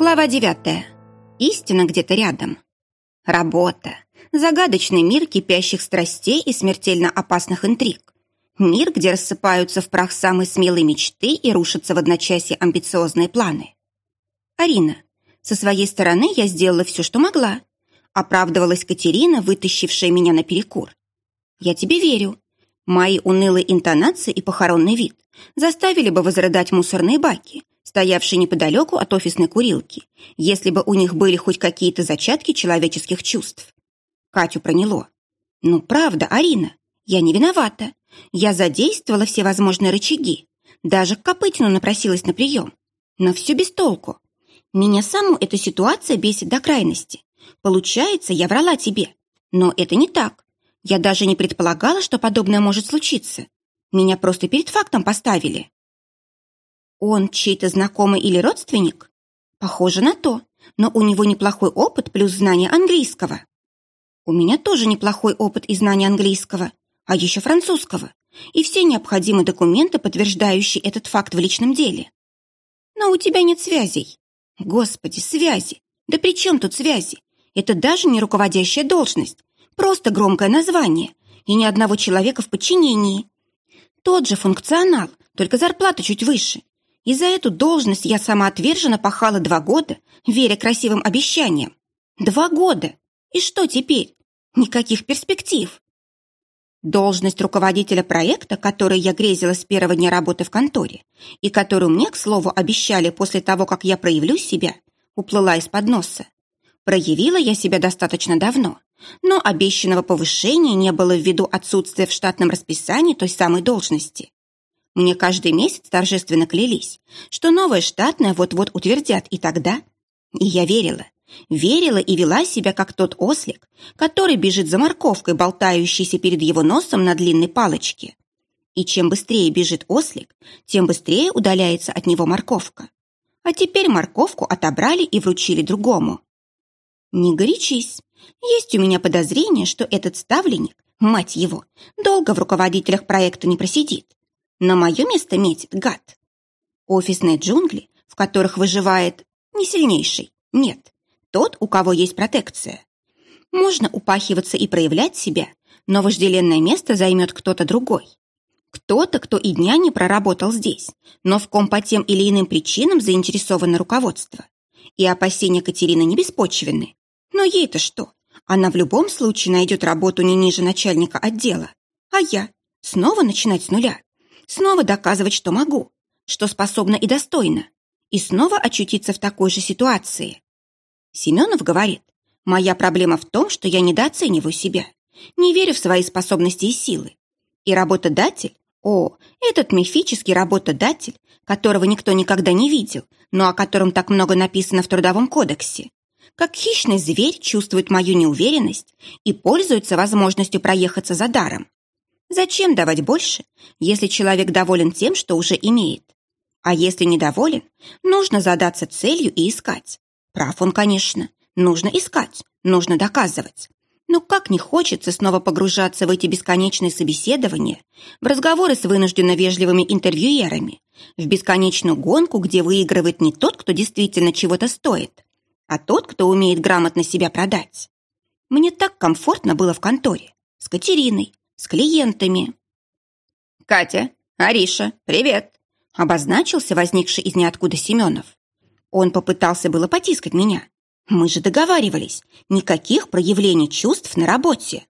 Глава 9. Истина где-то рядом. Работа. Загадочный мир кипящих страстей и смертельно опасных интриг. Мир, где рассыпаются в прах самые смелые мечты и рушатся в одночасье амбициозные планы. Арина. Со своей стороны я сделала все, что могла. Оправдывалась Катерина, вытащившая меня на перекур. Я тебе верю. Мои унылые интонации и похоронный вид заставили бы возрыдать мусорные баки, стоявшие неподалеку от офисной курилки, если бы у них были хоть какие-то зачатки человеческих чувств. Катю проняло. «Ну, правда, Арина, я не виновата. Я задействовала все возможные рычаги. Даже к Копытину напросилась на прием. Но все без толку. Меня саму эта ситуация бесит до крайности. Получается, я врала тебе. Но это не так. Я даже не предполагала, что подобное может случиться. Меня просто перед фактом поставили. Он чей-то знакомый или родственник? Похоже на то, но у него неплохой опыт плюс знание английского. У меня тоже неплохой опыт и знание английского, а еще французского, и все необходимые документы, подтверждающие этот факт в личном деле. Но у тебя нет связей. Господи, связи! Да при чем тут связи? Это даже не руководящая должность, просто громкое название и ни одного человека в подчинении. Тот же функционал, только зарплата чуть выше, и за эту должность я самоотверженно пахала два года, веря красивым обещаниям. Два года! И что теперь? Никаких перспектив. Должность руководителя проекта, который я грезила с первого дня работы в конторе, и которую мне, к слову, обещали после того, как я проявлю себя, уплыла из-под носа. Проявила я себя достаточно давно, но обещанного повышения не было ввиду отсутствия в штатном расписании той самой должности. Мне каждый месяц торжественно клялись, что новое штатное вот-вот утвердят, и тогда... И я верила. Верила и вела себя, как тот ослик, который бежит за морковкой, болтающейся перед его носом на длинной палочке. И чем быстрее бежит ослик, тем быстрее удаляется от него морковка. А теперь морковку отобрали и вручили другому. Не горячись. Есть у меня подозрение, что этот ставленник, мать его, долго в руководителях проекта не просидит. На мое место метит гад. Офисные джунгли, в которых выживает не сильнейший, нет, тот, у кого есть протекция. Можно упахиваться и проявлять себя, но вожделенное место займет кто-то другой. Кто-то, кто и дня не проработал здесь, но в ком по тем или иным причинам заинтересовано руководство. И опасения Катерины не беспочвенны. Но ей-то что? Она в любом случае найдет работу не ниже начальника отдела. А я? Снова начинать с нуля? снова доказывать, что могу, что способна и достойна, и снова очутиться в такой же ситуации. Семенов говорит, моя проблема в том, что я недооцениваю себя, не верю в свои способности и силы. И работодатель, о, этот мифический работодатель, которого никто никогда не видел, но о котором так много написано в Трудовом кодексе, как хищный зверь чувствует мою неуверенность и пользуется возможностью проехаться за даром. Зачем давать больше, если человек доволен тем, что уже имеет? А если недоволен, нужно задаться целью и искать. Прав он, конечно. Нужно искать, нужно доказывать. Но как не хочется снова погружаться в эти бесконечные собеседования, в разговоры с вынужденно вежливыми интервьюерами, в бесконечную гонку, где выигрывает не тот, кто действительно чего-то стоит, а тот, кто умеет грамотно себя продать. Мне так комфортно было в конторе, с Катериной, с клиентами. «Катя, Ариша, привет!» Обозначился возникший из ниоткуда Семенов. Он попытался было потискать меня. Мы же договаривались, никаких проявлений чувств на работе.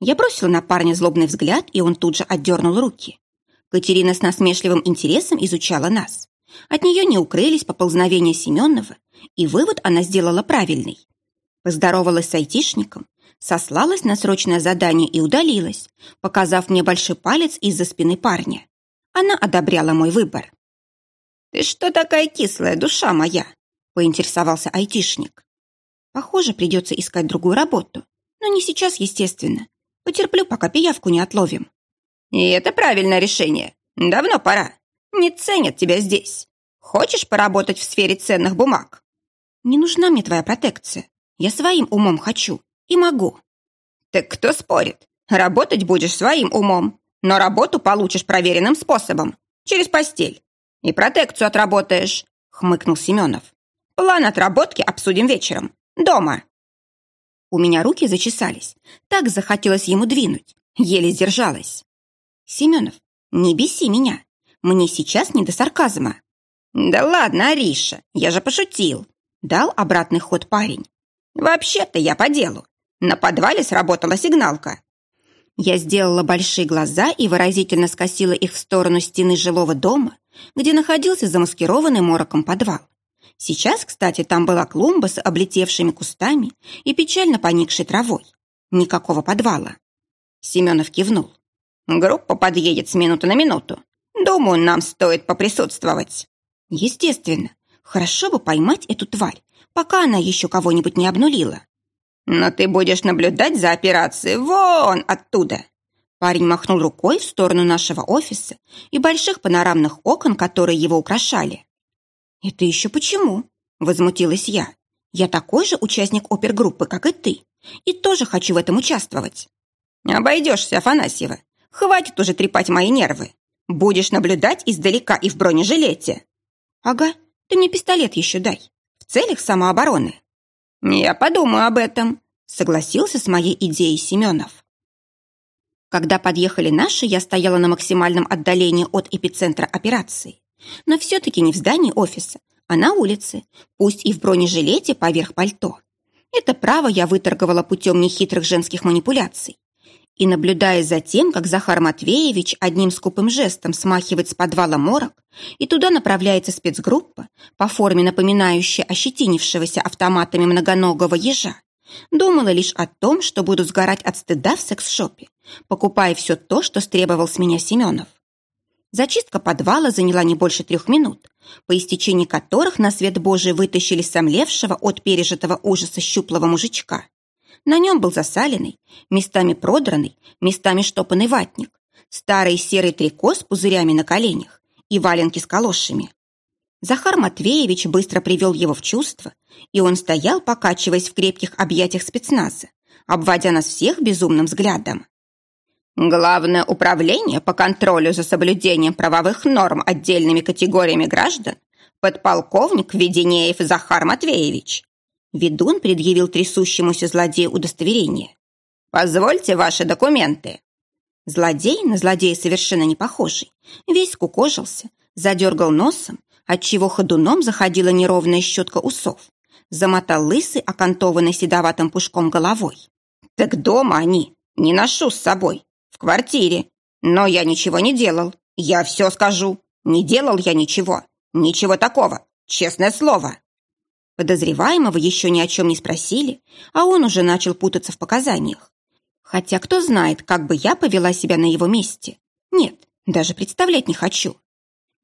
Я бросила на парня злобный взгляд, и он тут же отдернул руки. Катерина с насмешливым интересом изучала нас. От нее не укрылись поползновения Семенова, и вывод она сделала правильный. Поздоровалась с айтишником, сослалась на срочное задание и удалилась, показав мне большой палец из-за спины парня. Она одобряла мой выбор. «Ты что такая кислая, душа моя?» – поинтересовался айтишник. «Похоже, придется искать другую работу. Но не сейчас, естественно. Потерплю, пока пиявку не отловим». «И это правильное решение. Давно пора. Не ценят тебя здесь. Хочешь поработать в сфере ценных бумаг?» «Не нужна мне твоя протекция. Я своим умом хочу. И могу. Так кто спорит? Работать будешь своим умом, но работу получишь проверенным способом, через постель. И протекцию отработаешь, хмыкнул Семенов. План отработки обсудим вечером. Дома. У меня руки зачесались. Так захотелось ему двинуть. Еле сдержалась. Семенов, не беси меня. Мне сейчас не до сарказма. Да ладно, Ариша, я же пошутил. Дал обратный ход парень. Вообще-то я по делу. На подвале сработала сигналка. Я сделала большие глаза и выразительно скосила их в сторону стены жилого дома, где находился замаскированный мороком подвал. Сейчас, кстати, там была клумба с облетевшими кустами и печально поникшей травой. Никакого подвала. Семенов кивнул. Группа подъедет с минуты на минуту. Думаю, нам стоит поприсутствовать. Естественно. Хорошо бы поймать эту тварь, пока она еще кого-нибудь не обнулила. Но ты будешь наблюдать за операцией вон оттуда. Парень махнул рукой в сторону нашего офиса и больших панорамных окон, которые его украшали. «Это еще почему?» – возмутилась я. «Я такой же участник опергруппы, как и ты, и тоже хочу в этом участвовать». «Обойдешься, Афанасьева. Хватит уже трепать мои нервы. Будешь наблюдать издалека и в бронежилете». «Ага, ты мне пистолет еще дай. В целях самообороны». «Я подумаю об этом», — согласился с моей идеей Семенов. Когда подъехали наши, я стояла на максимальном отдалении от эпицентра операции. Но все-таки не в здании офиса, а на улице, пусть и в бронежилете поверх пальто. Это право я выторговала путем нехитрых женских манипуляций. И, наблюдая за тем, как Захар Матвеевич одним скупым жестом смахивает с подвала морок, и туда направляется спецгруппа, по форме напоминающая ощетинившегося автоматами многоногого ежа, думала лишь о том, что буду сгорать от стыда в секс-шопе, покупая все то, что стребовал с меня Семенов. Зачистка подвала заняла не больше трех минут, по истечении которых на свет Божий вытащили сомлевшего от пережитого ужаса щуплого мужичка. На нем был засаленный, местами продранный, местами штопанный ватник, старый серый трико с пузырями на коленях и валенки с калошами. Захар Матвеевич быстро привел его в чувство, и он стоял, покачиваясь в крепких объятиях спецназа, обводя нас всех безумным взглядом. Главное управление по контролю за соблюдением правовых норм отдельными категориями граждан подполковник Веденеев Захар Матвеевич. Ведун предъявил трясущемуся злодею удостоверение. «Позвольте ваши документы». Злодей на злодея совершенно не похожий. Весь кукожился, задергал носом, отчего ходуном заходила неровная щетка усов. Замотал лысый, окантованный седоватым пушком головой. «Так дома они. Не ношу с собой. В квартире. Но я ничего не делал. Я все скажу. Не делал я ничего. Ничего такого. Честное слово». Подозреваемого еще ни о чем не спросили, а он уже начал путаться в показаниях. Хотя кто знает, как бы я повела себя на его месте. Нет, даже представлять не хочу.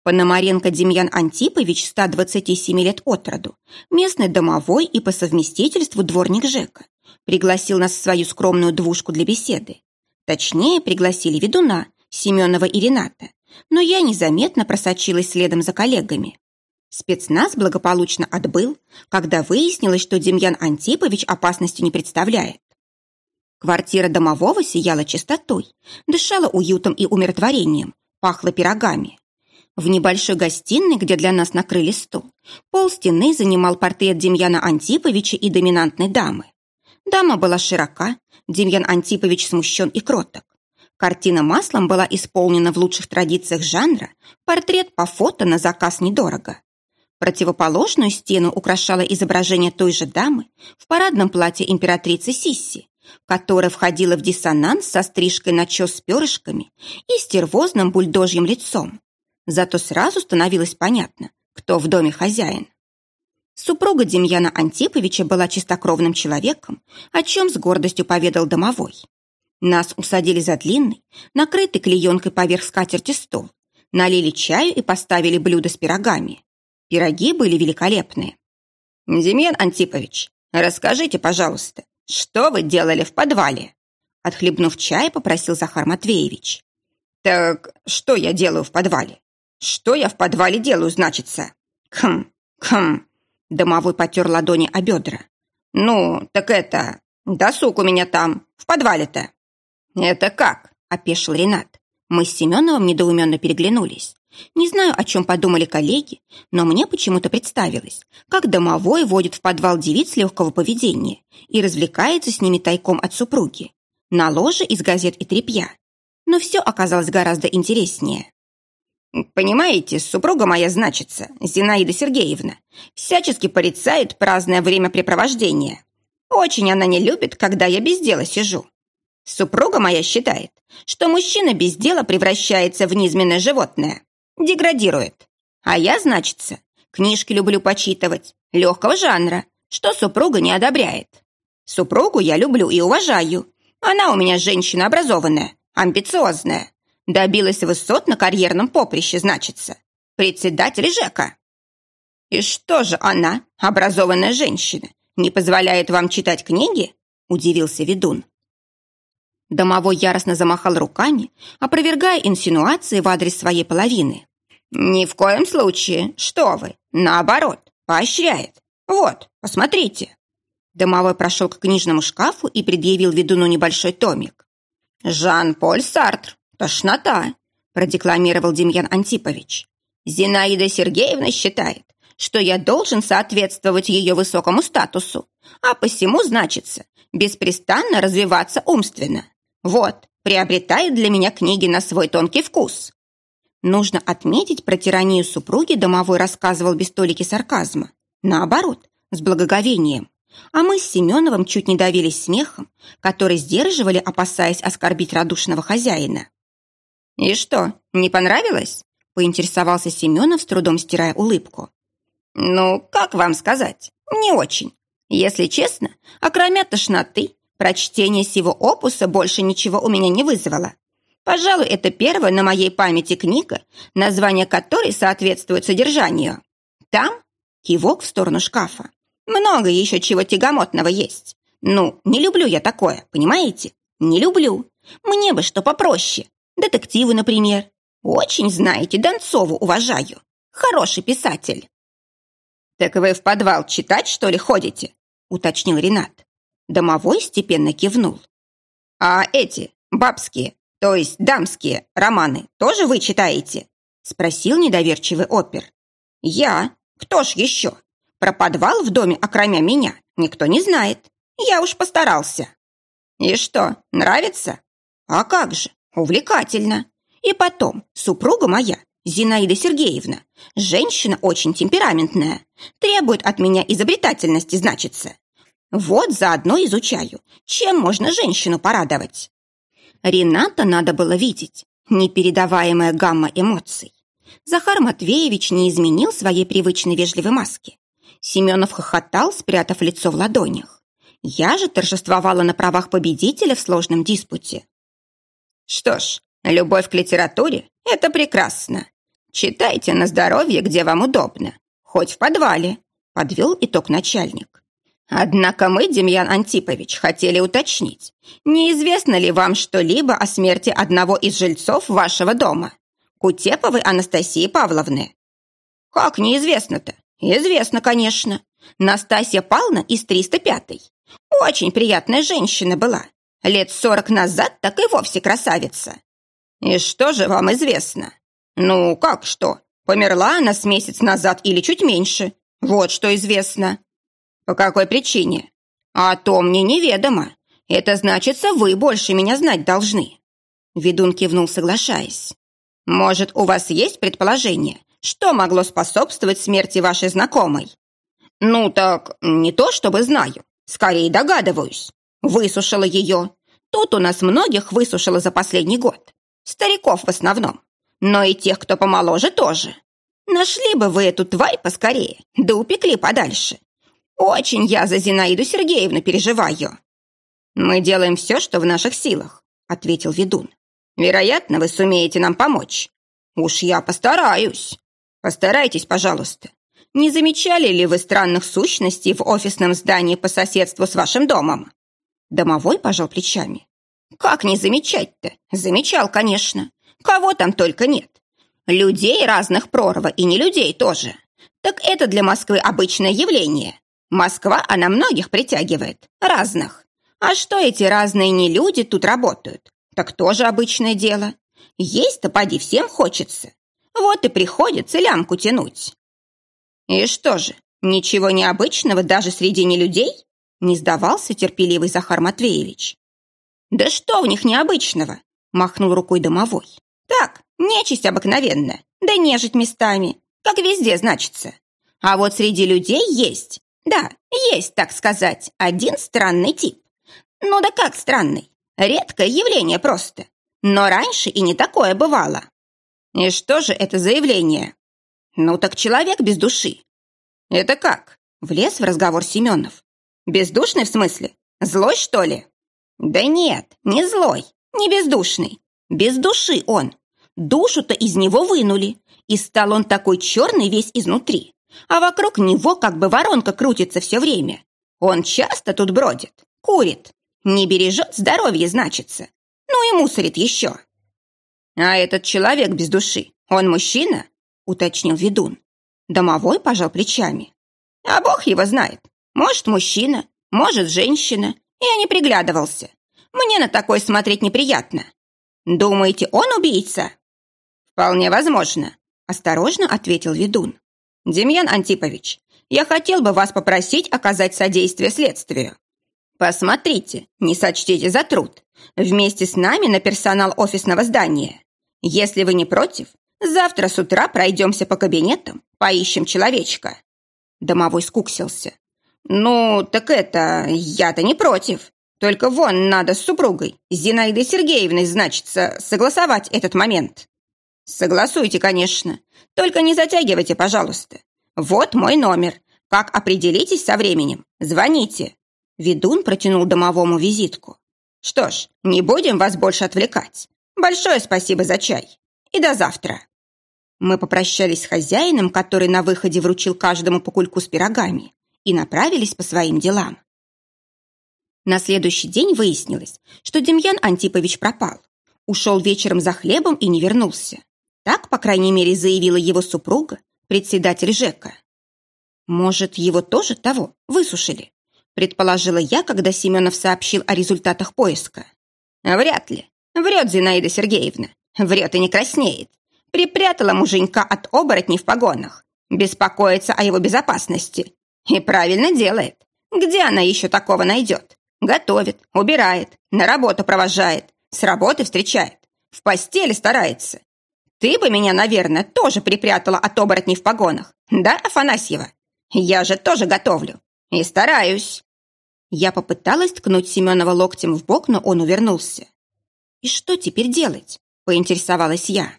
Пономаренко Демьян Антипович, 127 лет от роду, местный домовой и по совместительству дворник Жека, пригласил нас в свою скромную двушку для беседы. Точнее, пригласили ведуна, Семенова и Рената, но я незаметно просочилась следом за коллегами. Спецназ благополучно отбыл, когда выяснилось, что Демьян Антипович опасности не представляет. Квартира домового сияла чистотой, дышала уютом и умиротворением, пахла пирогами. В небольшой гостиной, где для нас накрыли стол, пол стены занимал портрет Демьяна Антиповича и доминантной дамы. Дама была широка, Демьян Антипович смущен и кроток. Картина маслом была исполнена в лучших традициях жанра, портрет по фото на заказ недорого. Противоположную стену украшало изображение той же дамы в парадном платье императрицы Сисси, которая входила в диссонанс со стрижкой на чес с перышками и стервозным бульдожьим лицом. Зато сразу становилось понятно, кто в доме хозяин. Супруга Демьяна Антиповича была чистокровным человеком, о чем с гордостью поведал домовой. Нас усадили за длинный, накрытый клеенкой поверх скатерти стол, налили чаю и поставили блюдо с пирогами. Пироги были великолепные. «Демьян Антипович, расскажите, пожалуйста, что вы делали в подвале?» Отхлебнув чай, попросил Захар Матвеевич. «Так что я делаю в подвале? Что я в подвале делаю, значится?» «Хм, хм». Домовой потер ладони о бедра. «Ну, так это... Досуг у меня там, в подвале-то». «Это как?» – опешил Ренат. Мы с Семеновым недоуменно переглянулись. Не знаю, о чем подумали коллеги, но мне почему-то представилось, как домовой водит в подвал девиц легкого поведения и развлекается с ними тайком от супруги. На ложе из газет и тряпья. Но все оказалось гораздо интереснее. Понимаете, супруга моя значится, Зинаида Сергеевна, всячески порицает праздное времяпрепровождение. Очень она не любит, когда я без дела сижу. Супруга моя считает, что мужчина без дела превращается в низменное животное, деградирует. А я, значится, книжки люблю почитывать, легкого жанра, что супруга не одобряет. Супругу я люблю и уважаю. Она у меня женщина образованная, амбициозная, Добилась высот на карьерном поприще, значится. Председатель ЖЭКа. И что же она, образованная женщина, не позволяет вам читать книги? Удивился ведун. Домовой яростно замахал руками, опровергая инсинуации в адрес своей половины. «Ни в коем случае! Что вы! Наоборот, поощряет! Вот, посмотрите!» Домовой прошел к книжному шкафу и предъявил ведуну небольшой томик. «Жан-Поль Сартр, «Тошнота», – продекламировал Демьян Антипович. «Зинаида Сергеевна считает, что я должен соответствовать ее высокому статусу, а посему, значится, беспрестанно развиваться умственно. Вот, приобретает для меня книги на свой тонкий вкус». Нужно отметить, про тиранию супруги домовой рассказывал без толики сарказма. Наоборот, с благоговением. А мы с Семеновым чуть не давились смехом, который сдерживали, опасаясь оскорбить радушного хозяина. «И что, не понравилось?» – поинтересовался Семенов, с трудом стирая улыбку. «Ну, как вам сказать? Не очень. Если честно, окромя тошноты, прочтение сего опуса больше ничего у меня не вызвало. Пожалуй, это первая на моей памяти книга, название которой соответствует содержанию. Там кивок в сторону шкафа. Много еще чего тягомотного есть. Ну, не люблю я такое, понимаете? Не люблю. Мне бы что попроще. Детективы, например. Очень, знаете, Донцову уважаю. Хороший писатель. «Так вы в подвал читать, что ли, ходите?» уточнил Ренат. Домовой степенно кивнул. «А эти, бабские, то есть дамские романы тоже вы читаете?» спросил недоверчивый опер. «Я? Кто ж еще? Про подвал в доме, окромя меня, никто не знает. Я уж постарался». «И что, нравится?» «А как же? Увлекательно. И потом, супруга моя, Зинаида Сергеевна, женщина очень темпераментная, требует от меня изобретательности, значится. Вот заодно изучаю, чем можно женщину порадовать. Рената надо было видеть, непередаваемая гамма эмоций. Захар Матвеевич не изменил своей привычной вежливой маски. Семенов хохотал, спрятав лицо в ладонях. Я же торжествовала на правах победителя в сложном диспуте. Что ж, любовь к литературе – это прекрасно. Читайте на здоровье, где вам удобно. Хоть в подвале, подвел итог начальник. Однако мы, Демьян Антипович, хотели уточнить, неизвестно ли вам что-либо о смерти одного из жильцов вашего дома, Кутеповой Анастасии Павловны? Как неизвестно-то? Известно, конечно. Настасья Павловна из 305-й. Очень приятная женщина была. Лет сорок назад так и вовсе красавица. И что же вам известно? Ну, как что? Померла она с месяц назад или чуть меньше. Вот что известно. По какой причине? А то мне неведомо. Это значится, вы больше меня знать должны. Ведун кивнул, соглашаясь. Может, у вас есть предположение, что могло способствовать смерти вашей знакомой? Ну так, не то чтобы знаю, скорее догадываюсь. Высушила ее. Тут у нас многих высушила за последний год. Стариков в основном. Но и тех, кто помоложе, тоже. Нашли бы вы эту тварь поскорее, да упекли подальше. Очень я за Зинаиду Сергеевну переживаю. Мы делаем все, что в наших силах, ответил ведун. Вероятно, вы сумеете нам помочь. Уж я постараюсь. Постарайтесь, пожалуйста. Не замечали ли вы странных сущностей в офисном здании по соседству с вашим домом? Домовой пожал плечами. Как не замечать-то? Замечал, конечно. Кого там только нет. Людей разных прорва и не людей тоже. Так это для Москвы обычное явление. Москва, она многих притягивает. Разных. А что эти разные не люди тут работают? Так тоже обычное дело. Есть-то поди всем хочется. Вот и приходится лямку тянуть. И что же, ничего необычного даже среди нелюдей? Не сдавался терпеливый Захар Матвеевич. Да что в них необычного? Махнул рукой домовой. Так, нечисть обыкновенная, да нежить местами, как везде значится. А вот среди людей есть, да, есть, так сказать, один странный тип. Ну да как странный? Редкое явление просто. Но раньше и не такое бывало. И что же это за явление? Ну так человек без души. Это как? Влез в разговор Семенов. Бездушный в смысле? Злой, что ли? Да нет, не злой, не бездушный. Без души он. Душу-то из него вынули, и стал он такой черный весь изнутри, а вокруг него как бы воронка крутится все время. Он часто тут бродит, курит, не бережет здоровье, значится. Ну и мусорит еще. А этот человек без души, он мужчина? Уточнил ведун. Домовой пожал плечами. А бог его знает. Может, мужчина, может, женщина. Я не приглядывался. Мне на такое смотреть неприятно. Думаете, он убийца? Вполне возможно, осторожно ответил ведун. Демьян Антипович, я хотел бы вас попросить оказать содействие следствию. Посмотрите, не сочтите за труд. Вместе с нами на персонал офисного здания. Если вы не против, завтра с утра пройдемся по кабинетам, поищем человечка. Домовой скуксился. Ну, так это, я-то не против. Только вон надо с супругой, Зинаидой Сергеевной, значится, согласовать этот момент. Согласуйте, конечно. Только не затягивайте, пожалуйста. Вот мой номер. Как определитесь со временем, звоните. Ведун протянул домовому визитку. Что ж, не будем вас больше отвлекать. Большое спасибо за чай. И до завтра. Мы попрощались с хозяином, который на выходе вручил каждому по кульку с пирогами, и направились по своим делам. На следующий день выяснилось, что Демьян Антипович пропал. Ушел вечером за хлебом и не вернулся. Так, по крайней мере, заявила его супруга, председатель ЖЭКа. Может, его тоже того высушили? предположила я, когда Семенов сообщил о результатах поиска. Вряд ли. Врет Зинаида Сергеевна. Врет и не краснеет. Припрятала муженька от оборотней в погонах. Беспокоится о его безопасности. И правильно делает. Где она еще такого найдет? Готовит, убирает, на работу провожает, с работы встречает, в постели старается. Ты бы меня, наверное, тоже припрятала от оборотней в погонах, да, Афанасьева? Я же тоже готовлю и стараюсь. Я попыталась ткнуть Семенова локтем в бок, но он увернулся. «И что теперь делать?» – поинтересовалась я.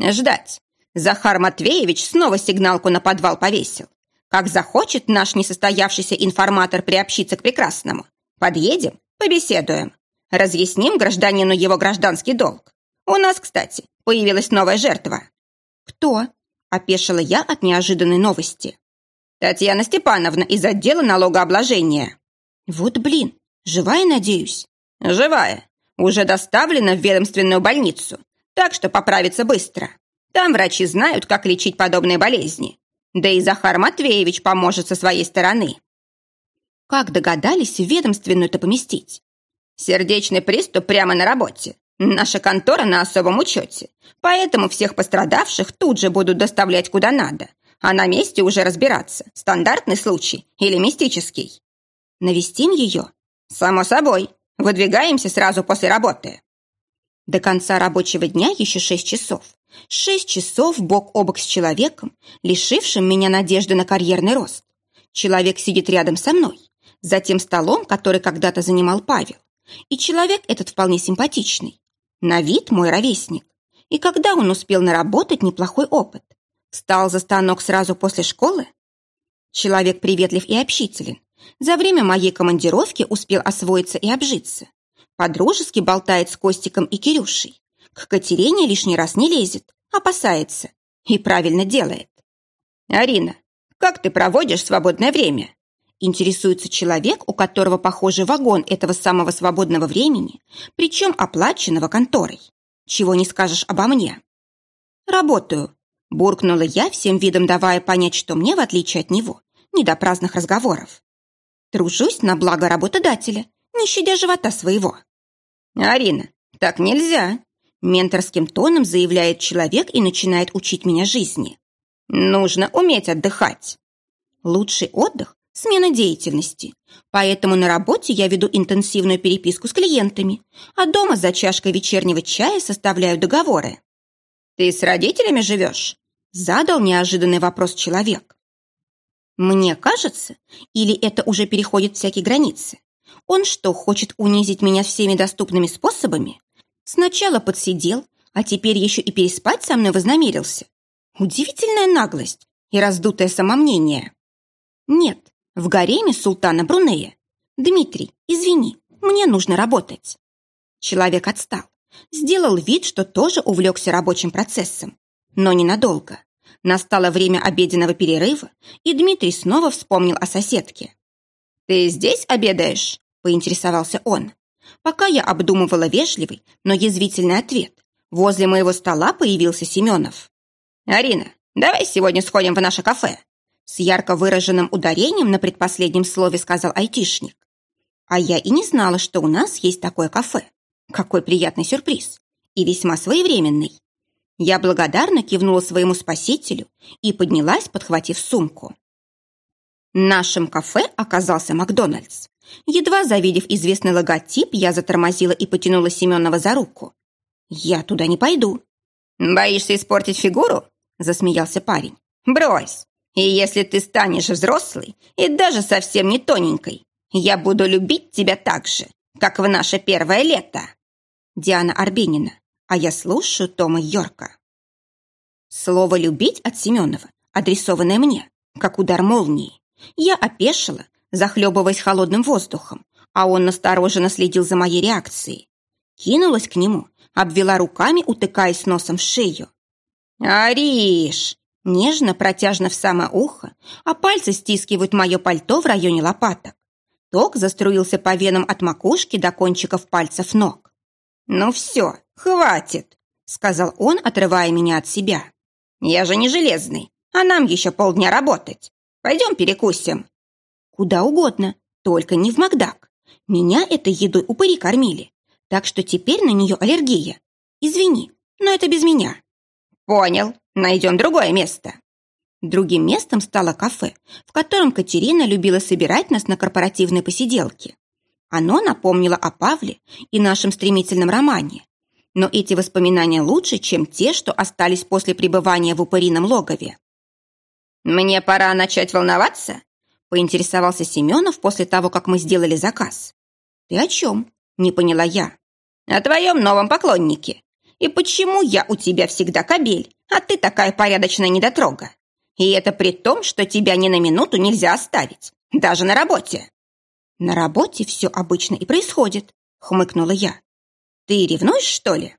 «Ждать. Захар Матвеевич снова сигналку на подвал повесил. Как захочет наш несостоявшийся информатор приобщиться к прекрасному. Подъедем, побеседуем. Разъясним гражданину его гражданский долг. У нас, кстати, появилась новая жертва». «Кто?» – опешила я от неожиданной новости. «Татьяна Степановна из отдела налогообложения». Вот блин, живая, надеюсь? Живая. Уже доставлена в ведомственную больницу, так что поправится быстро. Там врачи знают, как лечить подобные болезни. Да и Захар Матвеевич поможет со своей стороны. Как догадались ведомственную-то поместить? Сердечный приступ прямо на работе. Наша контора на особом учете. Поэтому всех пострадавших тут же будут доставлять куда надо. А на месте уже разбираться, стандартный случай или мистический. Навестим ее? Само собой. Выдвигаемся сразу после работы. До конца рабочего дня еще шесть часов. Шесть часов бок о бок с человеком, лишившим меня надежды на карьерный рост. Человек сидит рядом со мной, за тем столом, который когда-то занимал Павел. И человек этот вполне симпатичный. На вид мой ровесник. И когда он успел наработать неплохой опыт? Стал за станок сразу после школы? Человек приветлив и общителен, за время моей командировки успел освоиться и обжиться. Подружески болтает с Костиком и Кирюшей. К Катерине лишний раз не лезет, опасается. И правильно делает. «Арина, как ты проводишь свободное время?» Интересуется человек, у которого, похоже, вагон этого самого свободного времени, причем оплаченного конторой. Чего не скажешь обо мне. «Работаю», – буркнула я, всем видом давая понять, что мне, в отличие от него, не до праздных разговоров. Тружусь на благо работодателя, не щадя живота своего. Арина, так нельзя. Менторским тоном заявляет человек и начинает учить меня жизни. Нужно уметь отдыхать. Лучший отдых – смена деятельности. Поэтому на работе я веду интенсивную переписку с клиентами, а дома за чашкой вечернего чая составляю договоры. «Ты с родителями живешь?» – задал неожиданный вопрос человек. Мне кажется, или это уже переходит всякие границы? Он что, хочет унизить меня всеми доступными способами? Сначала подсидел, а теперь еще и переспать со мной вознамерился. Удивительная наглость и раздутое самомнение. Нет, в гареме султана Брунея. Дмитрий, извини, мне нужно работать. Человек отстал. Сделал вид, что тоже увлекся рабочим процессом. Но ненадолго. Настало время обеденного перерыва, и Дмитрий снова вспомнил о соседке. «Ты здесь обедаешь?» – поинтересовался он. Пока я обдумывала вежливый, но язвительный ответ, возле моего стола появился Семенов. «Арина, давай сегодня сходим в наше кафе», с ярко выраженным ударением на предпоследнем слове сказал айтишник. А я и не знала, что у нас есть такое кафе. Какой приятный сюрприз. И весьма своевременный. Я благодарно кивнула своему спасителю и поднялась, подхватив сумку. Нашим кафе оказался Макдональдс. Едва завидев известный логотип, я затормозила и потянула Семенова за руку. «Я туда не пойду». «Боишься испортить фигуру?» – засмеялся парень. «Брось. И если ты станешь взрослой и даже совсем не тоненькой, я буду любить тебя так же, как в наше первое лето». Диана Арбенина а я слушаю Тома Йорка. Слово «любить» от Семенова, адресованное мне, как удар молнии. Я опешила, захлебываясь холодным воздухом, а он настороженно следил за моей реакцией. Кинулась к нему, обвела руками, утыкаясь носом в шею. «Ариш!» Нежно, протяжно в самое ухо, а пальцы стискивают мое пальто в районе лопаток. Ток заструился по венам от макушки до кончиков пальцев ног. «Ну все, «Хватит», — сказал он, отрывая меня от себя. «Я же не железный, а нам еще полдня работать. Пойдем перекусим». «Куда угодно, только не в Макдак. Меня этой едой упыри кормили, так что теперь на нее аллергия. Извини, но это без меня». «Понял, найдем другое место». Другим местом стало кафе, в котором Катерина любила собирать нас на корпоративные посиделки. Оно напомнило о Павле и нашем стремительном романе, но эти воспоминания лучше, чем те, что остались после пребывания в упырином логове. «Мне пора начать волноваться?» – поинтересовался Семенов после того, как мы сделали заказ. «Ты о чем?» – не поняла я. «О твоем новом поклоннике. И почему я у тебя всегда кобель, а ты такая порядочная недотрога? И это при том, что тебя ни на минуту нельзя оставить, даже на работе». «На работе все обычно и происходит», – хмыкнула я. Ты ревнуешь, что ли?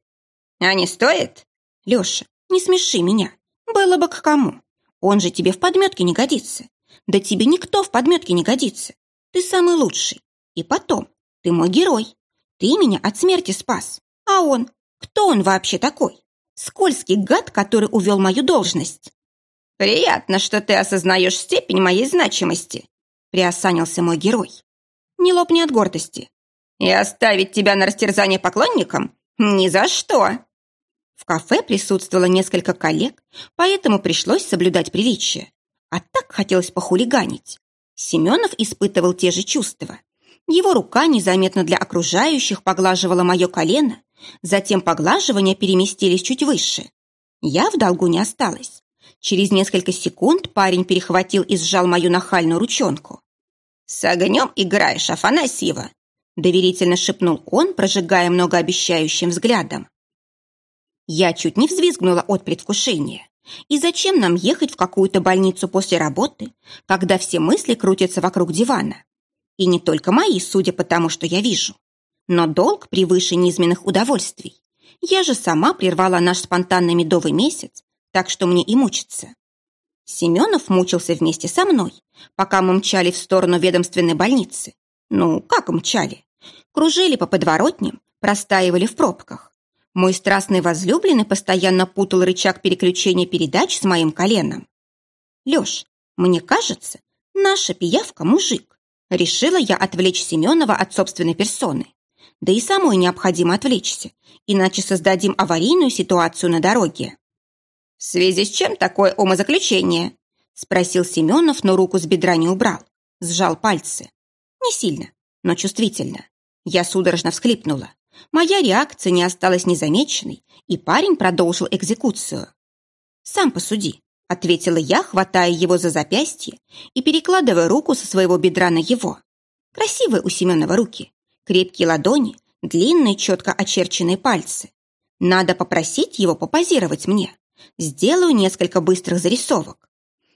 А не стоит? Леша, не смеши меня. Было бы к кому. Он же тебе в подметке не годится. Да тебе никто в подметке не годится. Ты самый лучший. И потом, ты мой герой. Ты меня от смерти спас. А он? Кто он вообще такой? Скользкий гад, который увел мою должность. Приятно, что ты осознаешь степень моей значимости, приосанился мой герой. Не лопни от гордости. И оставить тебя на растерзание поклонникам? Ни за что!» В кафе присутствовало несколько коллег, поэтому пришлось соблюдать приличие. А так хотелось похулиганить. Семенов испытывал те же чувства. Его рука незаметно для окружающих поглаживала мое колено, затем поглаживания переместились чуть выше. Я в долгу не осталась. Через несколько секунд парень перехватил и сжал мою нахальную ручонку. «С огнем играешь, Афанасьева!» доверительно шепнул он, прожигая многообещающим взглядом. Я чуть не взвизгнула от предвкушения. И зачем нам ехать в какую-то больницу после работы, когда все мысли крутятся вокруг дивана? И не только мои, судя по тому, что я вижу. Но долг превыше низменных удовольствий. Я же сама прервала наш спонтанный медовый месяц, так что мне и мучиться. Семенов мучился вместе со мной, пока мы мчали в сторону ведомственной больницы. Ну, как мчали? кружили по подворотням, простаивали в пробках. Мой страстный возлюбленный постоянно путал рычаг переключения передач с моим коленом. «Лёш, мне кажется, наша пиявка – мужик», решила я отвлечь Семенова от собственной персоны. Да и самой необходимо отвлечься, иначе создадим аварийную ситуацию на дороге. «В связи с чем такое умозаключение?» Спросил Семенов, но руку с бедра не убрал. Сжал пальцы. Не сильно, но чувствительно. Я судорожно всхлипнула. Моя реакция не осталась незамеченной, и парень продолжил экзекуцию. «Сам посуди», — ответила я, хватая его за запястье и перекладывая руку со своего бедра на его. Красивые у Семенова руки, крепкие ладони, длинные четко очерченные пальцы. Надо попросить его попозировать мне. Сделаю несколько быстрых зарисовок.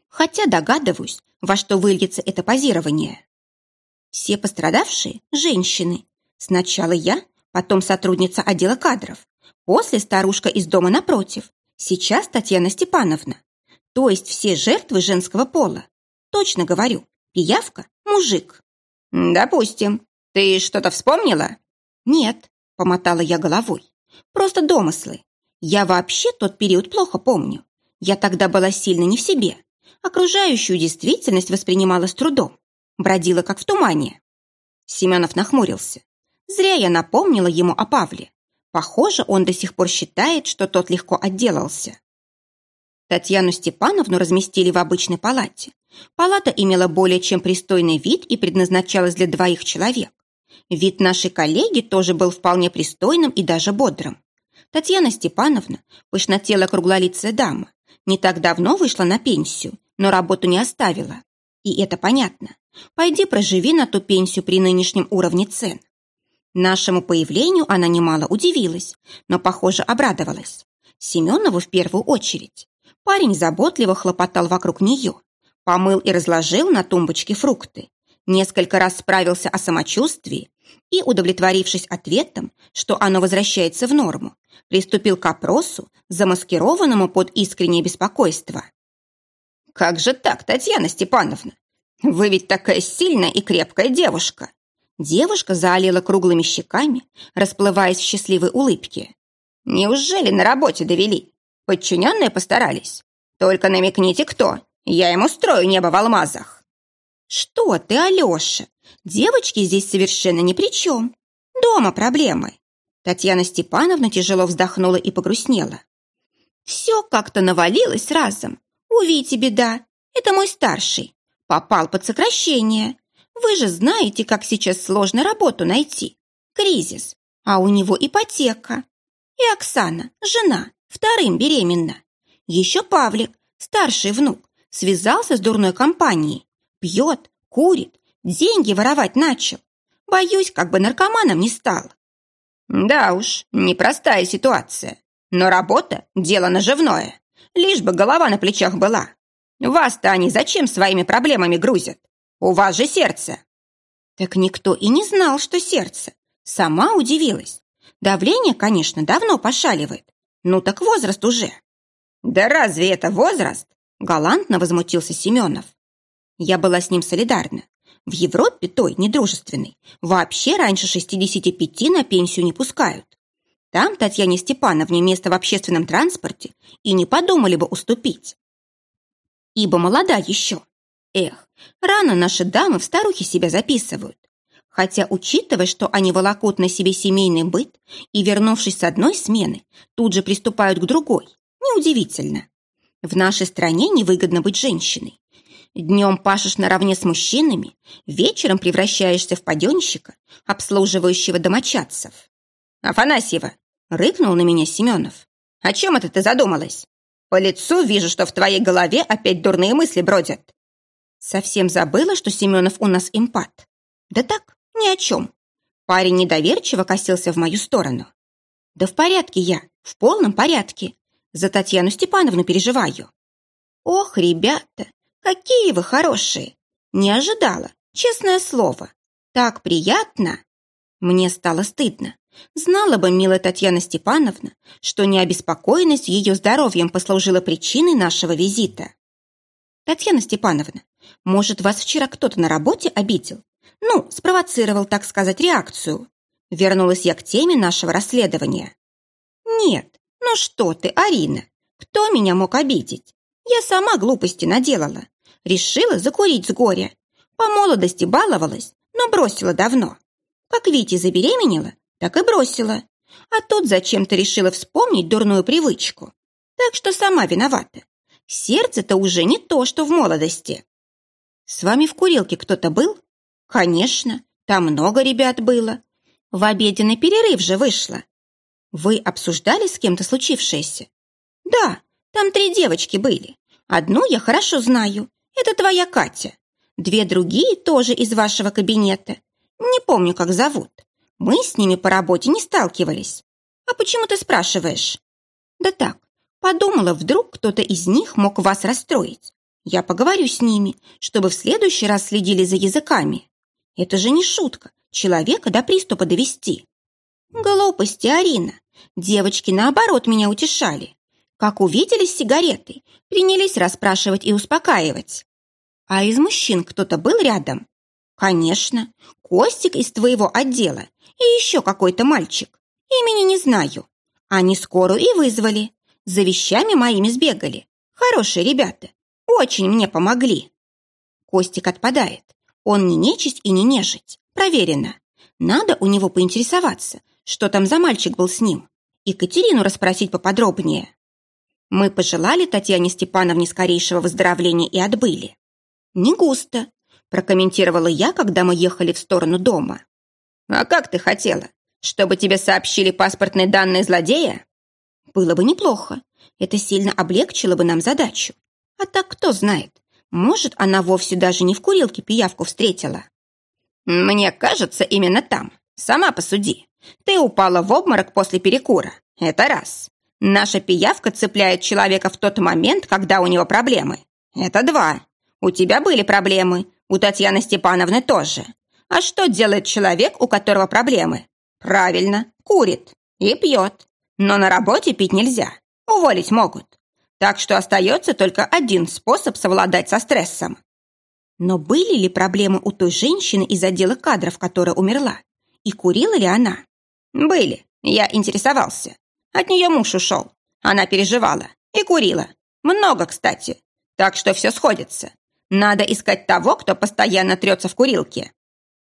Хотя догадываюсь, во что выльется это позирование. Все пострадавшие – женщины. Сначала я, потом сотрудница отдела кадров, после старушка из дома напротив, сейчас Татьяна Степановна. То есть все жертвы женского пола. Точно говорю, пиявка – мужик. «Допустим. Ты что-то вспомнила?» «Нет», – помотала я головой. «Просто домыслы. Я вообще тот период плохо помню. Я тогда была сильно не в себе. Окружающую действительность воспринимала с трудом. Бродила как в тумане. Семенов нахмурился. Зря я напомнила ему о Павле. Похоже, он до сих пор считает, что тот легко отделался. Татьяну Степановну разместили в обычной палате. Палата имела более чем пристойный вид и предназначалась для двоих человек. Вид нашей коллеги тоже был вполне пристойным и даже бодрым. Татьяна Степановна, пышнотелая круглолицая дама, не так давно вышла на пенсию, но работу не оставила. И это понятно. Пойди проживи на ту пенсию при нынешнем уровне цен. Нашему появлению она немало удивилась, но, похоже, обрадовалась. Семенову в первую очередь. Парень заботливо хлопотал вокруг нее. Помыл и разложил на тумбочке фрукты. Несколько раз справился о самочувствии и, удовлетворившись ответом, что оно возвращается в норму, приступил к опросу, замаскированному под искреннее беспокойство. «Как же так, Татьяна Степановна? Вы ведь такая сильная и крепкая девушка!» Девушка залила круглыми щеками, расплываясь в счастливой улыбке. «Неужели на работе довели? Подчиненные постарались? Только намекните, кто. Я им устрою небо в алмазах». «Что ты, Алеша? Девочки здесь совершенно ни при чем. Дома проблемы. Татьяна Степановна тяжело вздохнула и погрустнела. Все как-то навалилось разом. У Вити беда. Это мой старший. Попал под сокращение. Вы же знаете, как сейчас сложно работу найти. Кризис. А у него ипотека. И Оксана, жена, вторым беременна. Еще Павлик, старший внук, связался с дурной компанией. Пьет, курит, деньги воровать начал. Боюсь, как бы наркоманом не стал. Да уж, непростая ситуация. Но работа – дело наживное. Лишь бы голова на плечах была. Вас-то они зачем своими проблемами грузят? У вас же сердце. Так никто и не знал, что сердце. Сама удивилась. Давление, конечно, давно пошаливает. Ну так возраст уже. Да разве это возраст? Галантно возмутился Семенов. Я была с ним солидарна. В Европе той, недружественной, вообще раньше 65 на пенсию не пускают. Там Татьяне Степановне место в общественном транспорте и не подумали бы уступить. Ибо молода еще. Эх, рано наши дамы в старухи себя записывают. Хотя, учитывая, что они волокут на себе семейный быт и, вернувшись с одной смены, тут же приступают к другой, неудивительно. В нашей стране невыгодно быть женщиной. Днем пашешь наравне с мужчинами, вечером превращаешься в паденщика, обслуживающего домочадцев. «Афанасьева!» — рыкнул на меня Семенов. «О чем это ты задумалась? По лицу вижу, что в твоей голове опять дурные мысли бродят». Совсем забыла, что Семенов у нас импат. Да так, ни о чем. Парень недоверчиво косился в мою сторону. Да в порядке я, в полном порядке. За Татьяну Степановну переживаю. Ох, ребята, Какие вы хорошие! Не ожидала, честное слово. Так приятно. Мне стало стыдно. Знала бы, милая Татьяна Степановна, что необеспокоенность ее здоровьем послужила причиной нашего визита. Татьяна Степановна, может, вас вчера кто-то на работе обидел? Ну, спровоцировал, так сказать, реакцию. Вернулась я к теме нашего расследования. Нет, ну что ты, Арина, кто меня мог обидеть? Я сама глупости наделала. Решила закурить с горя. По молодости баловалась, но бросила давно. Как Вити забеременела, так и бросила. А тут зачем-то решила вспомнить дурную привычку. Так что сама виновата. Сердце-то уже не то, что в молодости. С вами в курилке кто-то был? Конечно, там много ребят было. В обеденный перерыв же вышло. Вы обсуждали с кем-то случившееся? Да, там три девочки были. Одну я хорошо знаю. Это твоя Катя. Две другие тоже из вашего кабинета. Не помню, как зовут. Мы с ними по работе не сталкивались. А почему ты спрашиваешь? Да так, подумала, вдруг кто-то из них мог вас расстроить. Я поговорю с ними, чтобы в следующий раз следили за языками. Это же не шутка, человека до приступа довести. Глупости, Арина. Девочки, наоборот, меня утешали. Как увидели сигареты, принялись расспрашивать и успокаивать. А из мужчин кто-то был рядом? Конечно, Костик из твоего отдела и еще какой-то мальчик. Имени не знаю. Они скорую и вызвали. За вещами моими сбегали. Хорошие ребята. Очень мне помогли. Костик отпадает. Он не нечисть и не нежить. Проверено. Надо у него поинтересоваться, что там за мальчик был с ним. И Катерину расспросить поподробнее. Мы пожелали Татьяне Степановне скорейшего выздоровления и отбыли. «Не густо», – прокомментировала я, когда мы ехали в сторону дома. «А как ты хотела? Чтобы тебе сообщили паспортные данные злодея?» «Было бы неплохо. Это сильно облегчило бы нам задачу. А так кто знает, может, она вовсе даже не в курилке пиявку встретила». «Мне кажется, именно там. Сама посуди. Ты упала в обморок после перекура. Это раз. Наша пиявка цепляет человека в тот момент, когда у него проблемы. Это два. У тебя были проблемы, у Татьяны Степановны тоже. А что делает человек, у которого проблемы? Правильно, курит и пьет. Но на работе пить нельзя, уволить могут. Так что остается только один способ совладать со стрессом. Но были ли проблемы у той женщины из отдела кадров, которая умерла? И курила ли она? Были, я интересовался. От нее муж ушел. Она переживала и курила. Много, кстати. Так что все сходится. Надо искать того, кто постоянно трется в курилке.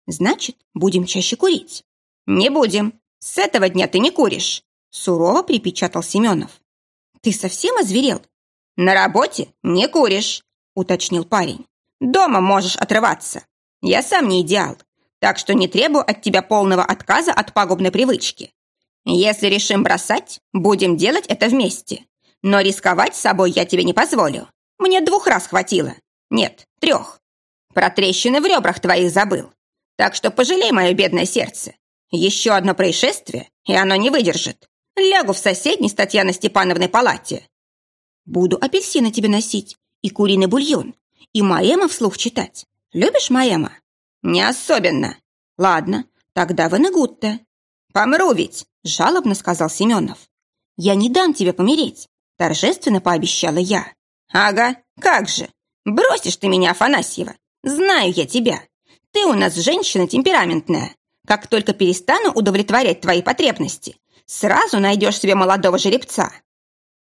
Значит, будем чаще курить. Не будем. С этого дня ты не куришь. Сурово припечатал Семенов. Ты совсем озверел? На работе не куришь, уточнил парень. Дома можешь отрываться. Я сам не идеал, так что не требую от тебя полного отказа от пагубной привычки. Если решим бросать, будем делать это вместе. Но рисковать собой я тебе не позволю. Мне двух раз хватило. Нет, трех. Про трещины в ребрах твоих забыл. Так что пожалей мое бедное сердце. Еще одно происшествие, и оно не выдержит. Лягу в соседней с Татьяной Степановной палате. Буду апельсины тебе носить и куриный бульон, и Маэма вслух читать. Любишь Маэма? Не особенно. Ладно, тогда Венегутта. Помру ведь, жалобно сказал Семенов. Я не дам тебе помереть, торжественно пообещала я. Ага, как же, Бросишь ты меня, Афанасьева. Знаю я тебя. Ты у нас женщина темпераментная. Как только перестану удовлетворять твои потребности, сразу найдешь себе молодого жеребца.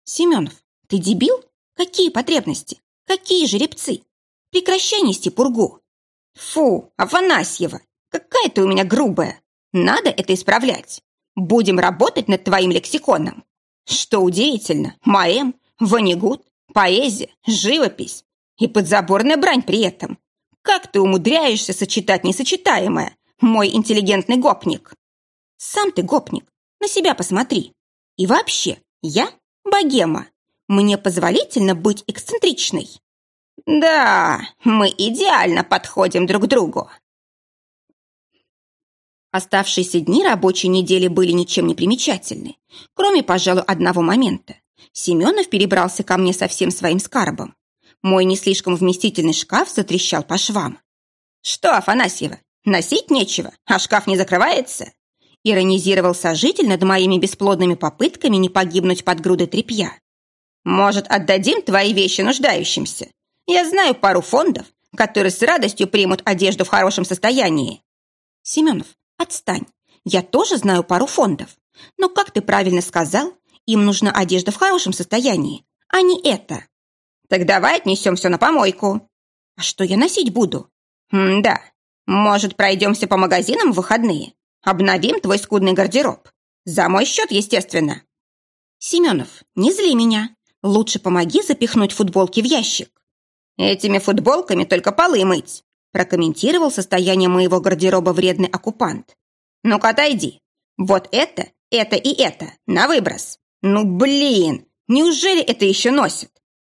Семенов, ты дебил? Какие потребности? Какие жеребцы? Прекращай нести пургу. Фу, Афанасьева, какая ты у меня грубая. Надо это исправлять. Будем работать над твоим лексиконом. Что удивительно, маэм, ванигут, поэзия, живопись и подзаборная брань при этом. Как ты умудряешься сочетать несочетаемое, мой интеллигентный гопник? Сам ты гопник, на себя посмотри. И вообще, я богема. Мне позволительно быть эксцентричной. Да, мы идеально подходим друг к другу. Оставшиеся дни рабочей недели были ничем не примечательны, кроме, пожалуй, одного момента. Семенов перебрался ко мне со всем своим скарбом. Мой не слишком вместительный шкаф затрещал по швам. «Что, Афанасьева, носить нечего, а шкаф не закрывается?» Иронизировал сожитель над моими бесплодными попытками не погибнуть под грудой тряпья. «Может, отдадим твои вещи нуждающимся? Я знаю пару фондов, которые с радостью примут одежду в хорошем состоянии». «Семенов, отстань. Я тоже знаю пару фондов. Но, как ты правильно сказал, им нужна одежда в хорошем состоянии, а не это». Так давай отнесем все на помойку. А что я носить буду? М да, может, пройдемся по магазинам в выходные? Обновим твой скудный гардероб. За мой счет, естественно. Семенов, не зли меня. Лучше помоги запихнуть футболки в ящик. Этими футболками только полы мыть, прокомментировал состояние моего гардероба вредный оккупант. Ну-ка, отойди. Вот это, это и это, на выброс. Ну, блин, неужели это еще носит?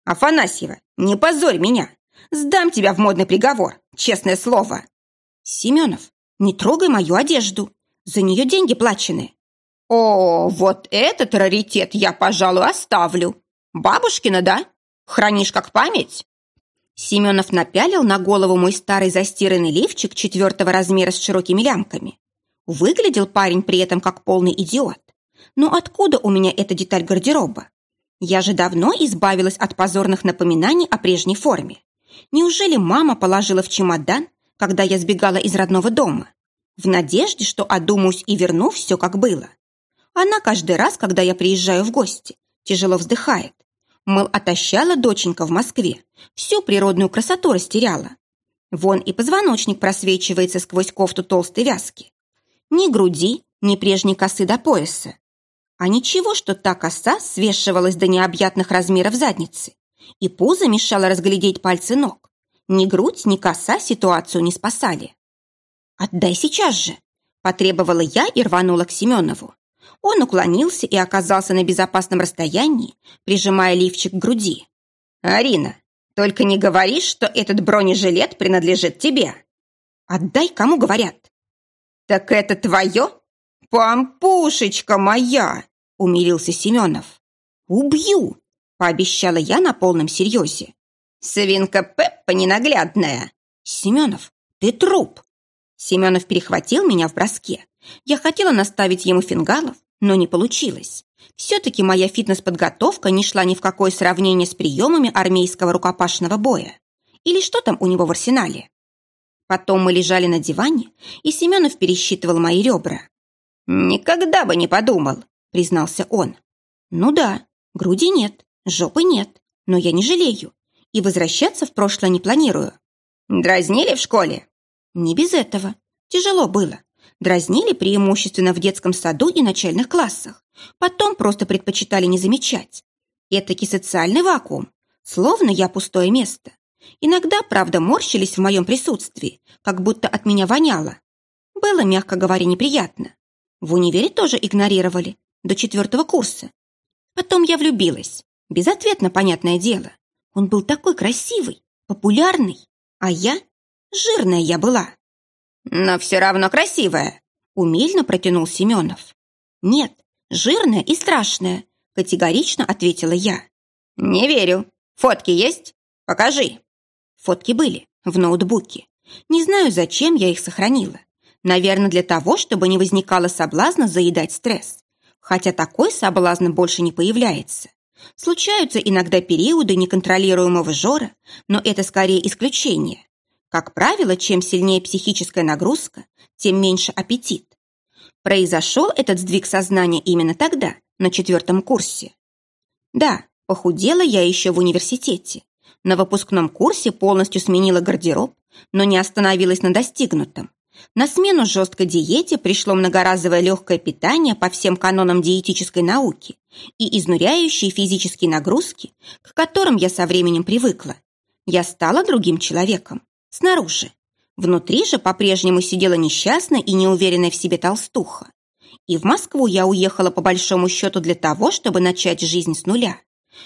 Афанасьева, не позорь меня. Сдам тебя в модный приговор, честное слово. Семенов, не трогай мою одежду. За нее деньги плачены. О, вот этот раритет я, пожалуй, оставлю. Бабушкина, да? Хранишь как память? Семенов напялил на голову мой старый застиранный лифчик четвертого размера с широкими лямками. Выглядел парень при этом как полный идиот. Но откуда у меня эта деталь гардероба? Я же давно избавилась от позорных напоминаний о прежней форме. Неужели мама положила в чемодан, когда я сбегала из родного дома? В надежде, что одумаюсь и верну все, как было. Она каждый раз, когда я приезжаю в гости, тяжело вздыхает. Мол, отощала доченька в Москве, всю природную красоту растеряла. Вон и позвоночник просвечивается сквозь кофту толстой вязки. Ни груди, ни прежней косы до пояса. А ничего, что та коса свешивалась до необъятных размеров задницы, и пузо мешало разглядеть пальцы ног. Ни грудь, ни коса ситуацию не спасали. «Отдай сейчас же!» – потребовала я и рванула к Семенову. Он уклонился и оказался на безопасном расстоянии, прижимая лифчик к груди. «Арина, только не говори, что этот бронежилет принадлежит тебе!» «Отдай, кому говорят!» «Так это твое? Пампушечка моя!» — умилился Семенов. «Убью!» — пообещала я на полном серьезе. «Свинка Пеппа ненаглядная!» «Семенов, ты труп!» Семенов перехватил меня в броске. Я хотела наставить ему фингалов, но не получилось. Все-таки моя фитнес-подготовка не шла ни в какое сравнение с приемами армейского рукопашного боя. Или что там у него в арсенале? Потом мы лежали на диване, и Семенов пересчитывал мои ребра. «Никогда бы не подумал», — признался он. «Ну да, груди нет, жопы нет, но я не жалею и возвращаться в прошлое не планирую». «Дразнили в школе?» «Не без этого. Тяжело было. Дразнили преимущественно в детском саду и начальных классах. Потом просто предпочитали не замечать. Этакий социальный вакуум. Словно я пустое место. Иногда, правда, морщились в моем присутствии, как будто от меня воняло. Было, мягко говоря, неприятно. В универе тоже игнорировали, до четвертого курса. Потом я влюбилась. Безответно, понятное дело. Он был такой красивый, популярный, а я... Жирная я была. Но все равно красивая, умильно протянул Семенов. Нет, жирная и страшная, категорично ответила я. Не верю. Фотки есть? Покажи. Фотки были в ноутбуке. Не знаю, зачем я их сохранила. Наверное, для того, чтобы не возникало соблазна заедать стресс. Хотя такой соблазн больше не появляется. Случаются иногда периоды неконтролируемого жора, но это скорее исключение. Как правило, чем сильнее психическая нагрузка, тем меньше аппетит. Произошел этот сдвиг сознания именно тогда, на четвертом курсе. Да, похудела я еще в университете. На выпускном курсе полностью сменила гардероб, но не остановилась на достигнутом. На смену жесткой диете пришло многоразовое легкое питание по всем канонам диетической науки и изнуряющие физические нагрузки, к которым я со временем привыкла. Я стала другим человеком. Снаружи. Внутри же по-прежнему сидела несчастная и неуверенная в себе толстуха. И в Москву я уехала по большому счету для того, чтобы начать жизнь с нуля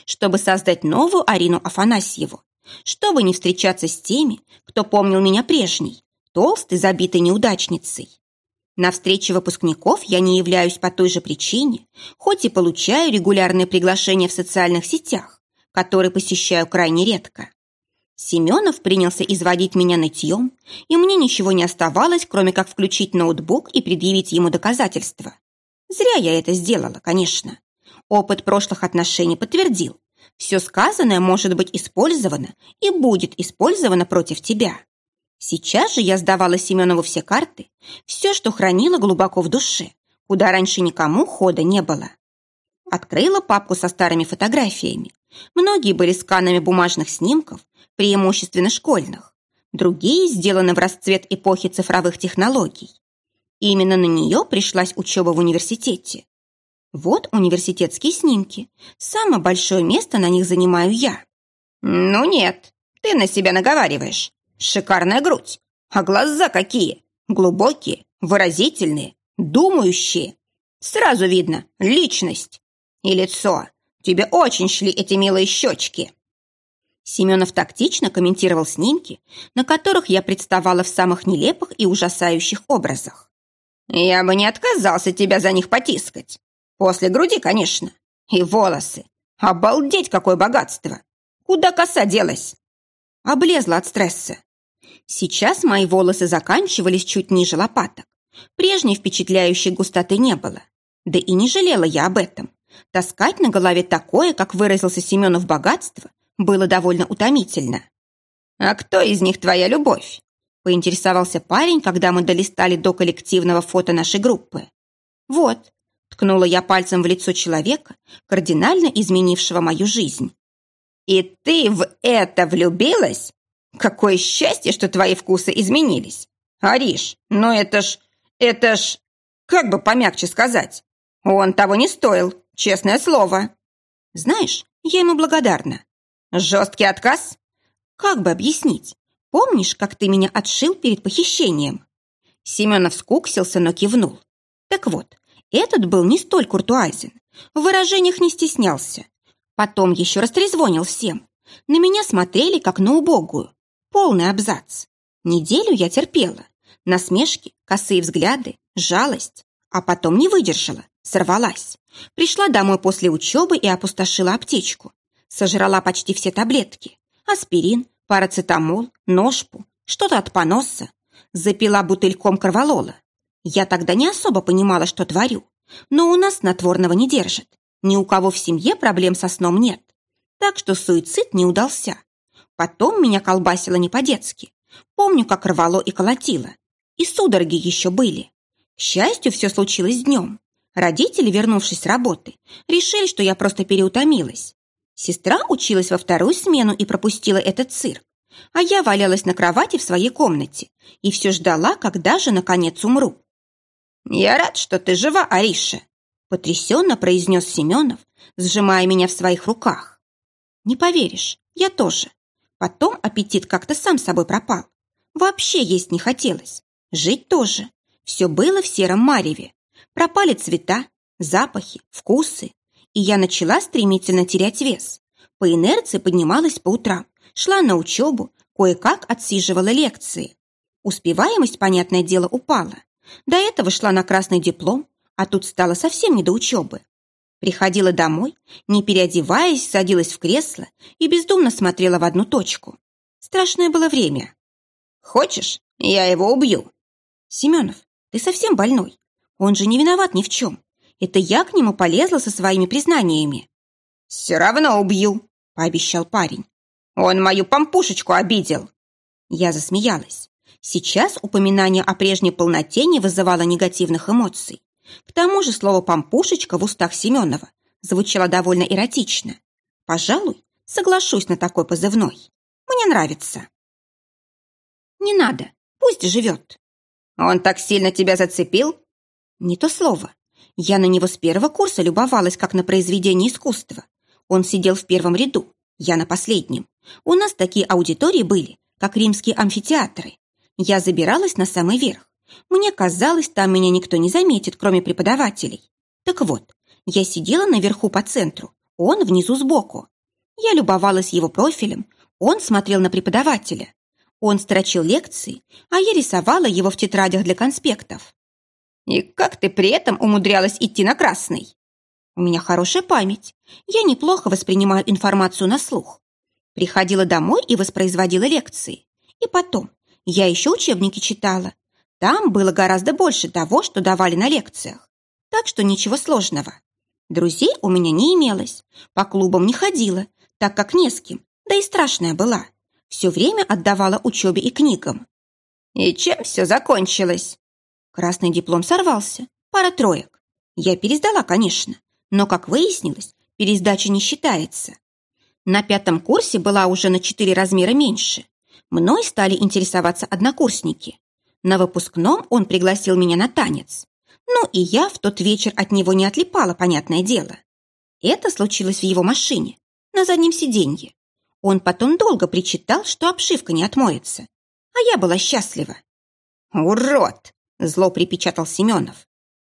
чтобы создать новую Арину Афанасьеву, чтобы не встречаться с теми, кто помнил меня прежней, толстой, забитой неудачницей. На встрече выпускников я не являюсь по той же причине, хоть и получаю регулярные приглашения в социальных сетях, которые посещаю крайне редко. Семенов принялся изводить меня нытьем, и мне ничего не оставалось, кроме как включить ноутбук и предъявить ему доказательства. Зря я это сделала, конечно. Опыт прошлых отношений подтвердил. Все сказанное может быть использовано и будет использовано против тебя. Сейчас же я сдавала Семенову все карты, все, что хранила глубоко в душе, куда раньше никому хода не было. Открыла папку со старыми фотографиями. Многие были сканами бумажных снимков, преимущественно школьных. Другие сделаны в расцвет эпохи цифровых технологий. Именно на нее пришлась учеба в университете. Вот университетские снимки. Самое большое место на них занимаю я. Ну нет, ты на себя наговариваешь. Шикарная грудь. А глаза какие? Глубокие, выразительные, думающие. Сразу видно личность. И лицо. Тебе очень шли эти милые щечки. Семенов тактично комментировал снимки, на которых я представала в самых нелепых и ужасающих образах. «Я бы не отказался тебя за них потискать. После груди, конечно. И волосы. Обалдеть, какое богатство! Куда коса делась?» Облезла от стресса. Сейчас мои волосы заканчивались чуть ниже лопаток. Прежней впечатляющей густоты не было. Да и не жалела я об этом. Таскать на голове такое, как выразился Семенов, богатство, было довольно утомительно. «А кто из них твоя любовь?» поинтересовался парень, когда мы долистали до коллективного фото нашей группы. «Вот», — ткнула я пальцем в лицо человека, кардинально изменившего мою жизнь. «И ты в это влюбилась? Какое счастье, что твои вкусы изменились! Ариш, ну это ж... это ж... как бы помягче сказать? Он того не стоил, честное слово!» «Знаешь, я ему благодарна. Жесткий отказ? Как бы объяснить? Помнишь, как ты меня отшил перед похищением? Семенов скуксился, но кивнул. Так вот, этот был не столь куртуазен. В выражениях не стеснялся. Потом еще раз трезвонил всем. На меня смотрели, как на убогую. Полный абзац. Неделю я терпела. Насмешки, косые взгляды, жалость. А потом не выдержала, сорвалась. Пришла домой после учебы и опустошила аптечку. Сожрала почти все таблетки. Аспирин, парацетамол, ножпу, что-то от поноса. Запила бутыльком корвалола. Я тогда не особо понимала, что творю. Но у нас снотворного не держит. Ни у кого в семье проблем со сном нет. Так что суицид не удался. Потом меня колбасило не по-детски. Помню, как рвало и колотило. И судороги еще были. К счастью, все случилось днем. Родители, вернувшись с работы, решили, что я просто переутомилась. Сестра училась во вторую смену и пропустила этот цирк, а я валялась на кровати в своей комнате и все ждала, когда же, наконец, умру. «Я рад, что ты жива, Ариша», — потрясенно произнес Семенов, сжимая меня в своих руках. «Не поверишь, я тоже. Потом аппетит как-то сам собой пропал. Вообще есть не хотелось. Жить тоже. Все было в сером мареве. Пропали цвета, запахи, вкусы, и я начала стремительно терять вес. По инерции поднималась по утрам, шла на учебу, кое-как отсиживала лекции. Успеваемость, понятное дело, упала. До этого шла на красный диплом, а тут стало совсем не до учебы. Приходила домой, не переодеваясь, садилась в кресло и бездумно смотрела в одну точку. Страшное было время. «Хочешь, я его убью?» «Семенов, ты совсем больной. Он же не виноват ни в чем. Это я к нему полезла со своими признаниями. «Все равно убью», — пообещал парень. «Он мою помпушечку обидел». Я засмеялась. Сейчас упоминание о прежней полноте не вызывало негативных эмоций. К тому же слово «помпушечка» в устах Семенова звучало довольно эротично. Пожалуй, соглашусь на такой позывной. Мне нравится. Не надо, пусть живет. Он так сильно тебя зацепил? Не то слово. Я на него с первого курса любовалась, как на произведение искусства. Он сидел в первом ряду, я на последнем. У нас такие аудитории были, как римские амфитеатры. Я забиралась на самый верх. Мне казалось, там меня никто не заметит, кроме преподавателей. Так вот, я сидела наверху по центру, он внизу сбоку. Я любовалась его профилем, он смотрел на преподавателя. Он строчил лекции, а я рисовала его в тетрадях для конспектов. И как ты при этом умудрялась идти на красный? У меня хорошая память. Я неплохо воспринимаю информацию на слух. Приходила домой и воспроизводила лекции. И потом, я еще учебники читала. Там было гораздо больше того, что давали на лекциях. Так что ничего сложного. Друзей у меня не имелось. По клубам не ходила, так как не с кем. Да и страшная была. Все время отдавала учебе и книгам. И чем все закончилось? Красный диплом сорвался. Пара троек. Я пересдала, конечно. Но, как выяснилось, пересдача не считается. На пятом курсе была уже на четыре размера меньше. Мной стали интересоваться однокурсники. На выпускном он пригласил меня на танец. Ну и я в тот вечер от него не отлипала, понятное дело. Это случилось в его машине, на заднем сиденье. Он потом долго причитал, что обшивка не отмоется. А я была счастлива. «Урод!» – зло припечатал Семенов.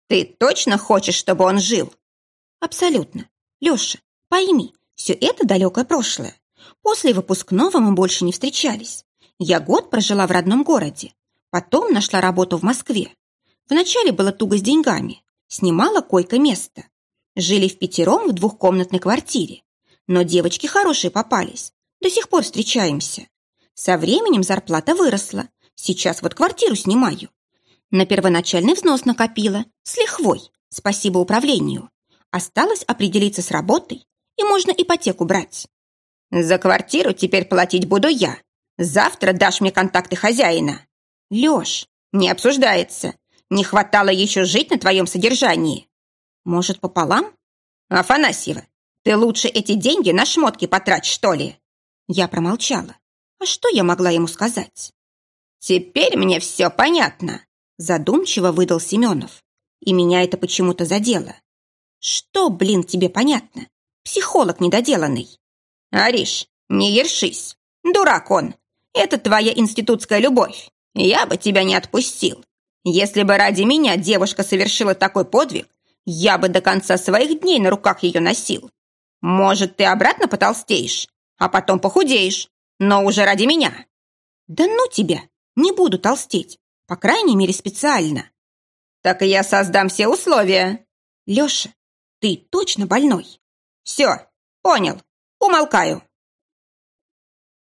«Ты точно хочешь, чтобы он жил?» «Абсолютно. Леша, пойми, все это далекое прошлое. После выпускного мы больше не встречались. Я год прожила в родном городе. Потом нашла работу в Москве. Вначале было туго с деньгами. Снимала койко-место. Жили в пятером в двухкомнатной квартире. Но девочки хорошие попались. До сих пор встречаемся. Со временем зарплата выросла. Сейчас вот квартиру снимаю. На первоначальный взнос накопила. С лихвой. Спасибо управлению. Осталось определиться с работой, и можно ипотеку брать. За квартиру теперь платить буду я. Завтра дашь мне контакты хозяина. Лёш, не обсуждается. Не хватало еще жить на твоем содержании. Может, пополам? Афанасьева, ты лучше эти деньги на шмотки потрать, что ли? Я промолчала. А что я могла ему сказать? Теперь мне все понятно. Задумчиво выдал Семенов. И меня это почему-то задело. Что, блин, тебе понятно? Психолог недоделанный. Ариш, не ершись. Дурак он. Это твоя институтская любовь. Я бы тебя не отпустил. Если бы ради меня девушка совершила такой подвиг, я бы до конца своих дней на руках ее носил. Может, ты обратно потолстеешь, а потом похудеешь, но уже ради меня. Да ну тебя, не буду толстеть, по крайней мере специально. Так я создам все условия. Леша, ты точно больной? Все, понял. Умолкаю.